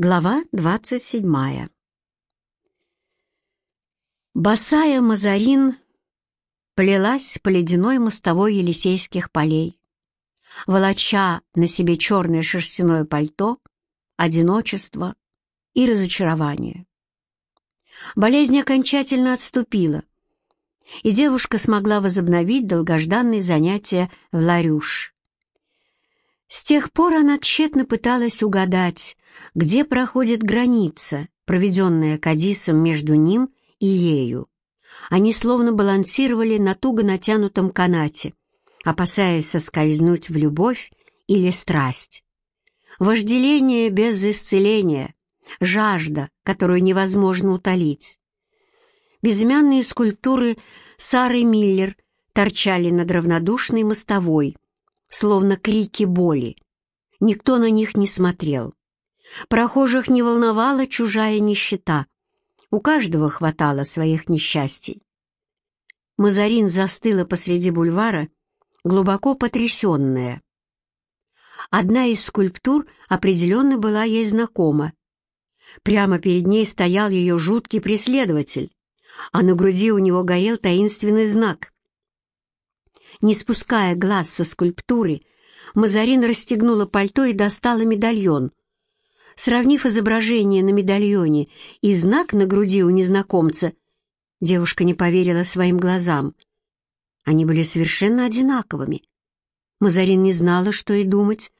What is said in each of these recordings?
Глава двадцать седьмая Босая Мазарин плелась по ледяной мостовой Елисейских полей, волоча на себе черное шерстяное пальто, одиночество и разочарование. Болезнь окончательно отступила, и девушка смогла возобновить долгожданные занятия в Ларюш. С тех пор она тщетно пыталась угадать, где проходит граница, проведенная Кадисом между ним и ею. Они словно балансировали на туго натянутом канате, опасаясь соскользнуть в любовь или страсть. Вожделение без исцеления, жажда, которую невозможно утолить. Безымянные скульптуры Сары Миллер торчали над равнодушной мостовой, словно крики боли. Никто на них не смотрел. Прохожих не волновала чужая нищета. У каждого хватало своих несчастий. Мазарин застыла посреди бульвара, глубоко потрясенная. Одна из скульптур определенно была ей знакома. Прямо перед ней стоял ее жуткий преследователь, а на груди у него горел таинственный знак. Не спуская глаз со скульптуры, Мазарин расстегнула пальто и достала медальон. Сравнив изображение на медальоне и знак на груди у незнакомца, девушка не поверила своим глазам. Они были совершенно одинаковыми. Мазарин не знала, что и думать.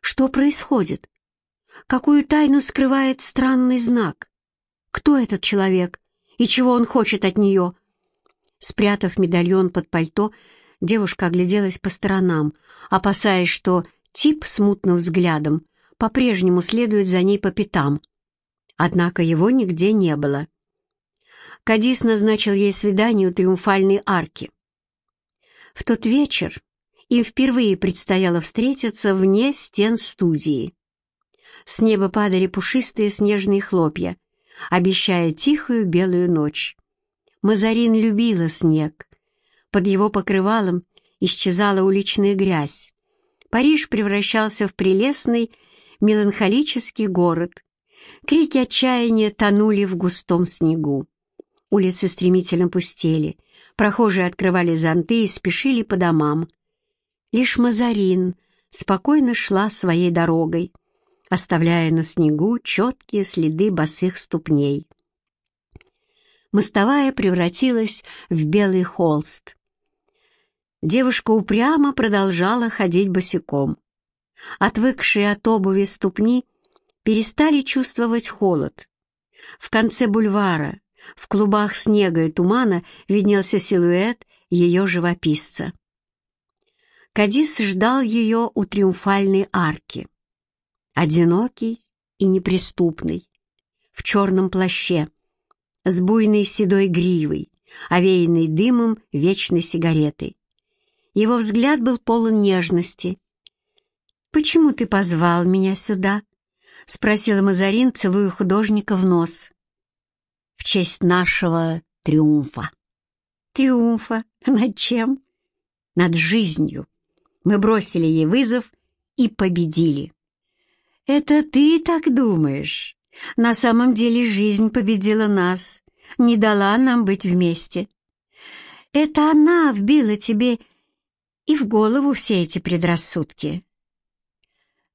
Что происходит? Какую тайну скрывает странный знак? Кто этот человек и чего он хочет от нее? Спрятав медальон под пальто, Девушка огляделась по сторонам, опасаясь, что тип с взглядом по-прежнему следует за ней по пятам. Однако его нигде не было. Кадис назначил ей свидание у Триумфальной арки. В тот вечер им впервые предстояло встретиться вне стен студии. С неба падали пушистые снежные хлопья, обещая тихую белую ночь. Мазарин любила снег, под его покрывалом исчезала уличная грязь. Париж превращался в прелестный, меланхолический город. Крики отчаяния тонули в густом снегу. Улицы стремительно пустели, прохожие открывали зонты и спешили по домам. Лишь Мазарин спокойно шла своей дорогой, оставляя на снегу четкие следы босых ступней. Мостовая превратилась в белый холст. Девушка упрямо продолжала ходить босиком. Отвыкшие от обуви ступни перестали чувствовать холод. В конце бульвара, в клубах снега и тумана, виднелся силуэт ее живописца. Кадис ждал ее у триумфальной арки. Одинокий и неприступный, в черном плаще, с буйной седой гривой, овеянной дымом вечной сигареты. Его взгляд был полон нежности. «Почему ты позвал меня сюда?» — спросила Мазарин, целуя художника в нос. «В честь нашего триумфа». «Триумфа? Над чем?» «Над жизнью. Мы бросили ей вызов и победили». «Это ты так думаешь? На самом деле жизнь победила нас, не дала нам быть вместе. Это она вбила тебе и в голову все эти предрассудки.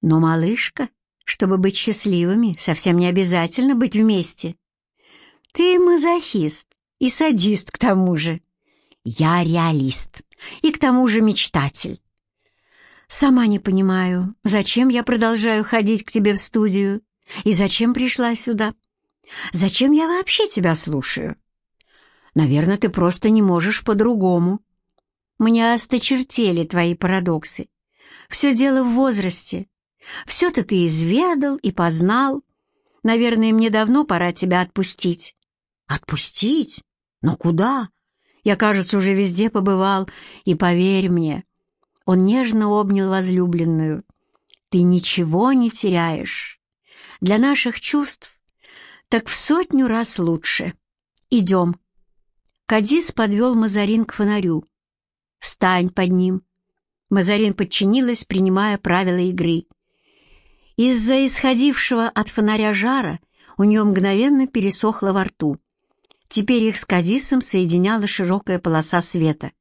Но, малышка, чтобы быть счастливыми, совсем не обязательно быть вместе. Ты мазохист и садист к тому же. Я реалист и к тому же мечтатель. Сама не понимаю, зачем я продолжаю ходить к тебе в студию и зачем пришла сюда. Зачем я вообще тебя слушаю? Наверное, ты просто не можешь по-другому. Мне осточертели твои парадоксы. Все дело в возрасте. Все-то ты изведал и познал. Наверное, мне давно пора тебя отпустить. Отпустить? Но куда? Я, кажется, уже везде побывал, и поверь мне. Он нежно обнял возлюбленную. Ты ничего не теряешь. Для наших чувств так в сотню раз лучше. Идем. Кадис подвел Мазарин к фонарю. Встань под ним!» Мазарин подчинилась, принимая правила игры. Из-за исходившего от фонаря жара у нее мгновенно пересохло во рту. Теперь их с Кадисом соединяла широкая полоса света.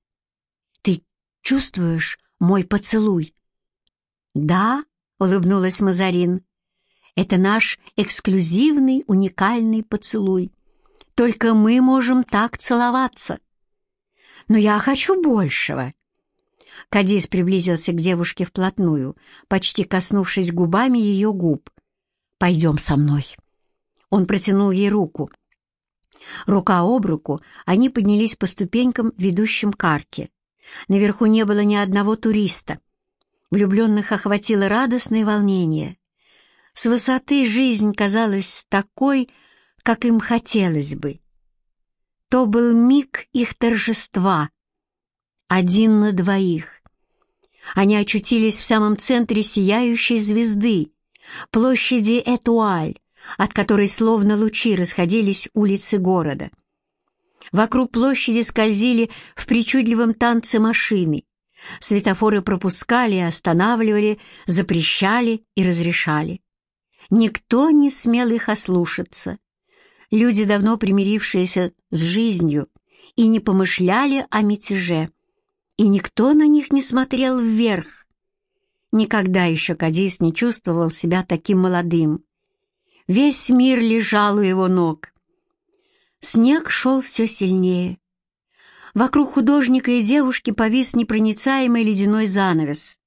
«Ты чувствуешь мой поцелуй?» «Да», — улыбнулась Мазарин. «Это наш эксклюзивный, уникальный поцелуй. Только мы можем так целоваться». «Но я хочу большего». Кадис приблизился к девушке вплотную, почти коснувшись губами ее губ. «Пойдем со мной». Он протянул ей руку. Рука об руку они поднялись по ступенькам, ведущим к арке. Наверху не было ни одного туриста. Влюбленных охватило радостное волнение. С высоты жизнь казалась такой, как им хотелось бы. То был миг их торжества. Один на двоих. Они очутились в самом центре сияющей звезды, площади Этуаль, от которой словно лучи расходились улицы города. Вокруг площади скользили в причудливом танце машины. Светофоры пропускали останавливали, запрещали и разрешали. Никто не смел их ослушаться. Люди, давно примирившиеся с жизнью, и не помышляли о мятеже. И никто на них не смотрел вверх. Никогда еще Кадис не чувствовал себя таким молодым. Весь мир лежал у его ног. Снег шел все сильнее. Вокруг художника и девушки повис непроницаемый ледяной занавес.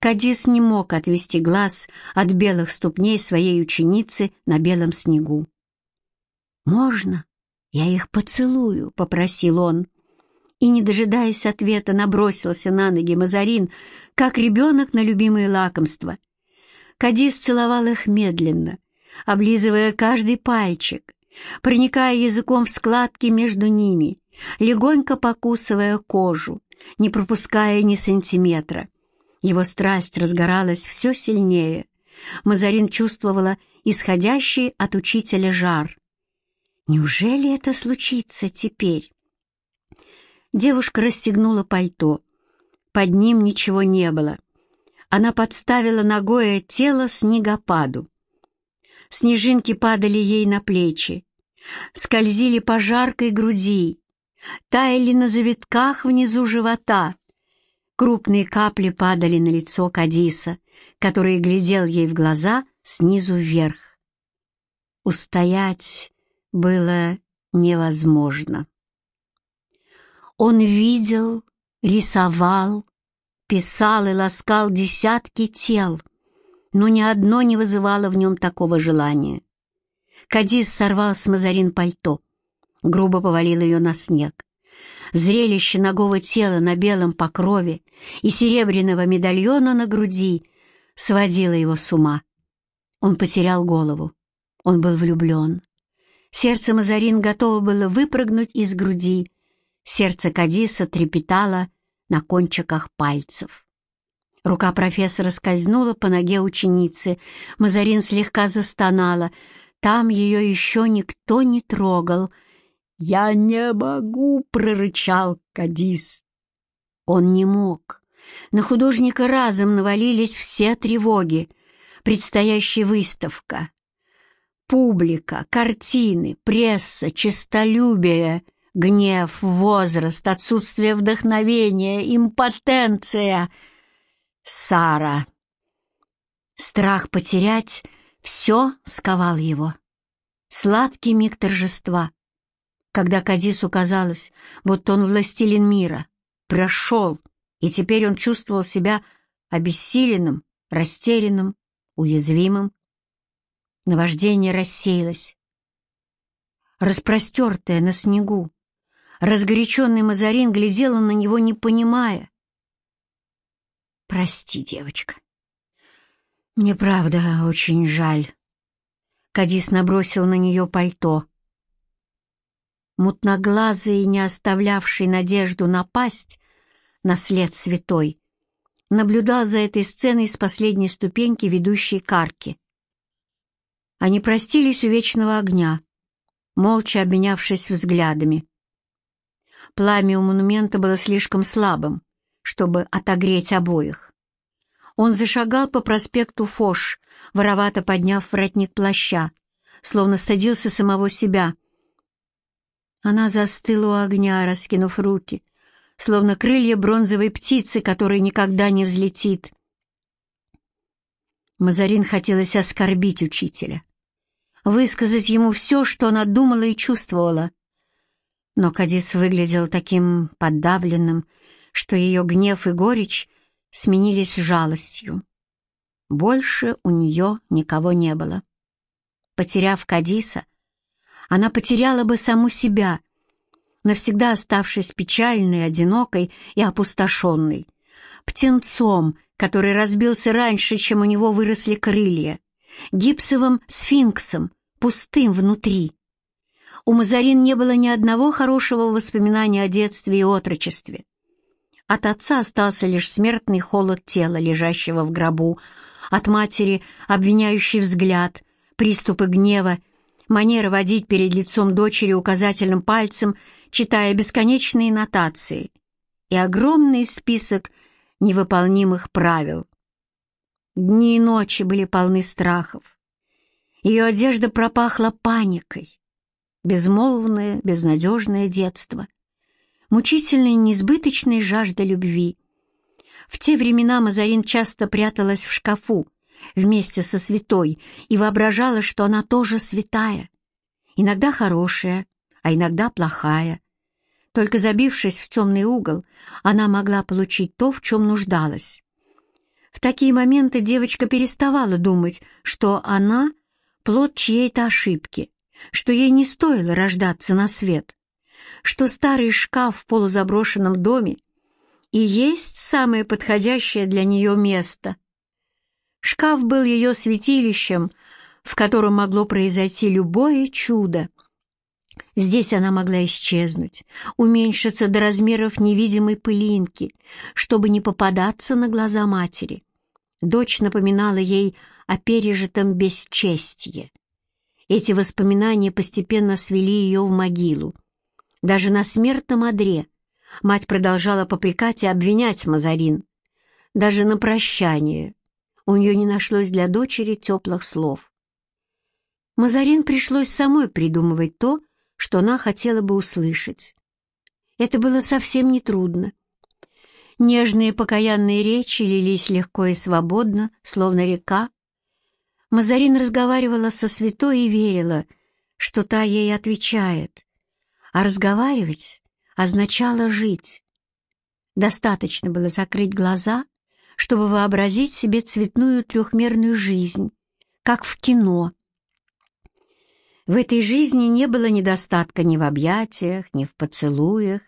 Кадис не мог отвести глаз от белых ступней своей ученицы на белом снегу. «Можно? Я их поцелую», — попросил он. И, не дожидаясь ответа, набросился на ноги Мазарин, как ребенок на любимое лакомство. Кадис целовал их медленно, облизывая каждый пальчик, проникая языком в складки между ними, легонько покусывая кожу, не пропуская ни сантиметра. Его страсть разгоралась все сильнее. Мазарин чувствовала исходящий от учителя жар. Неужели это случится теперь? Девушка расстегнула пальто. Под ним ничего не было. Она подставила ногое тело снегопаду. Снежинки падали ей на плечи, скользили по жаркой груди, таяли на завитках внизу живота. Крупные капли падали на лицо Кадиса, который глядел ей в глаза снизу вверх. Устоять было невозможно. Он видел, рисовал, писал и ласкал десятки тел, но ни одно не вызывало в нем такого желания. Кадис сорвал с Мазарин пальто, грубо повалил ее на снег. Зрелище ногого тела на белом покрове и серебряного медальона на груди сводило его с ума. Он потерял голову. Он был влюблен. Сердце Мазарин готово было выпрыгнуть из груди. Сердце Кадиса трепетало на кончиках пальцев. Рука профессора скользнула по ноге ученицы. Мазарин слегка застонала. Там ее еще никто не трогал. «Я не могу!» — прорычал Кадис. Он не мог. На художника разом навалились все тревоги. Предстоящая выставка. Публика, картины, пресса, честолюбие, гнев, возраст, отсутствие вдохновения, импотенция — Сара. Страх потерять все сковал его. Сладкий миг торжества, когда Кадису казалось, будто он властелин мира, прошел, и теперь он чувствовал себя обессиленным, растерянным, уязвимым. Наваждение рассеялось. Распростертая на снегу, разгоряченный Мазарин глядела на него, не понимая, Прости, девочка. Мне правда очень жаль. Кадис набросил на нее пальто. Мутноглазый, не оставлявший надежду напасть на след святой, наблюдал за этой сценой с последней ступеньки, ведущей к арке. Они простились у вечного огня, молча обменявшись взглядами. Пламя у монумента было слишком слабым, чтобы отогреть обоих. Он зашагал по проспекту Фош, воровато подняв воротник плаща, словно садился самого себя. Она застыла у огня, раскинув руки, словно крылья бронзовой птицы, которая никогда не взлетит. Мазарин хотелось оскорбить учителя, высказать ему все, что она думала и чувствовала. Но Кадис выглядел таким подавленным, что ее гнев и горечь сменились жалостью. Больше у нее никого не было. Потеряв Кадиса, она потеряла бы саму себя, навсегда оставшись печальной, одинокой и опустошенной, птенцом, который разбился раньше, чем у него выросли крылья, гипсовым сфинксом, пустым внутри. У Мазарин не было ни одного хорошего воспоминания о детстве и отрочестве. От отца остался лишь смертный холод тела, лежащего в гробу, от матери обвиняющий взгляд, приступы гнева, манера водить перед лицом дочери указательным пальцем, читая бесконечные нотации, и огромный список невыполнимых правил. Дни и ночи были полны страхов. Ее одежда пропахла паникой. Безмолвное, безнадежное детство — мучительная несбыточная жажда любви. В те времена Мазарин часто пряталась в шкафу вместе со святой и воображала, что она тоже святая, иногда хорошая, а иногда плохая. Только забившись в темный угол, она могла получить то, в чем нуждалась. В такие моменты девочка переставала думать, что она — плод чьей-то ошибки, что ей не стоило рождаться на свет что старый шкаф в полузаброшенном доме и есть самое подходящее для нее место. Шкаф был ее святилищем, в котором могло произойти любое чудо. Здесь она могла исчезнуть, уменьшиться до размеров невидимой пылинки, чтобы не попадаться на глаза матери. Дочь напоминала ей о пережитом бесчестье. Эти воспоминания постепенно свели ее в могилу. Даже на смертном одре мать продолжала попрекать и обвинять Мазарин. Даже на прощание у нее не нашлось для дочери теплых слов. Мазарин пришлось самой придумывать то, что она хотела бы услышать. Это было совсем нетрудно. Нежные покаянные речи лились легко и свободно, словно река. Мазарин разговаривала со святой и верила, что та ей отвечает а разговаривать означало жить. Достаточно было закрыть глаза, чтобы вообразить себе цветную трехмерную жизнь, как в кино. В этой жизни не было недостатка ни в объятиях, ни в поцелуях.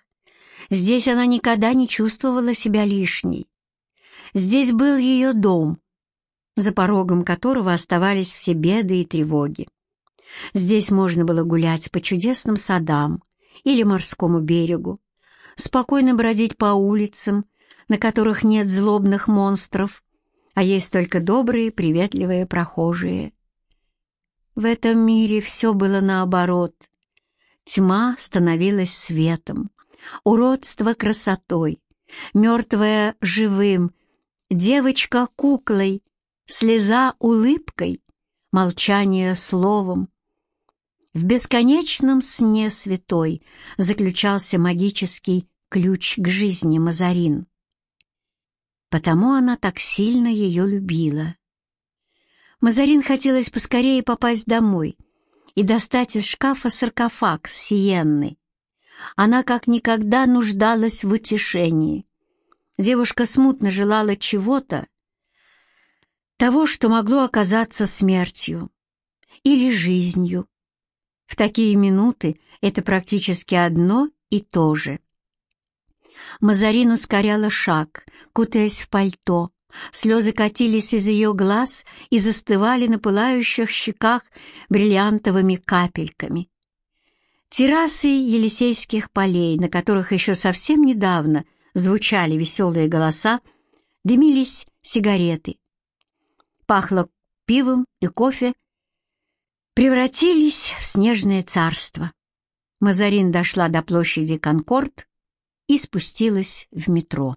Здесь она никогда не чувствовала себя лишней. Здесь был ее дом, за порогом которого оставались все беды и тревоги. Здесь можно было гулять по чудесным садам, или морскому берегу, спокойно бродить по улицам, на которых нет злобных монстров, а есть только добрые, приветливые прохожие. В этом мире все было наоборот. Тьма становилась светом, уродство — красотой, мертвое — живым, девочка — куклой, слеза — улыбкой, молчание — словом, в бесконечном сне святой заключался магический ключ к жизни Мазарин. Потому она так сильно ее любила. Мазарин хотелось поскорее попасть домой и достать из шкафа саркофаг с сиенной. Она как никогда нуждалась в утешении. Девушка смутно желала чего-то, того, что могло оказаться смертью или жизнью, в такие минуты это практически одно и то же. Мазарин ускоряла шаг, кутаясь в пальто. Слезы катились из ее глаз и застывали на пылающих щеках бриллиантовыми капельками. Террасы Елисейских полей, на которых еще совсем недавно звучали веселые голоса, дымились сигареты. Пахло пивом и кофе превратились в снежное царство. Мазарин дошла до площади Конкорд и спустилась в метро.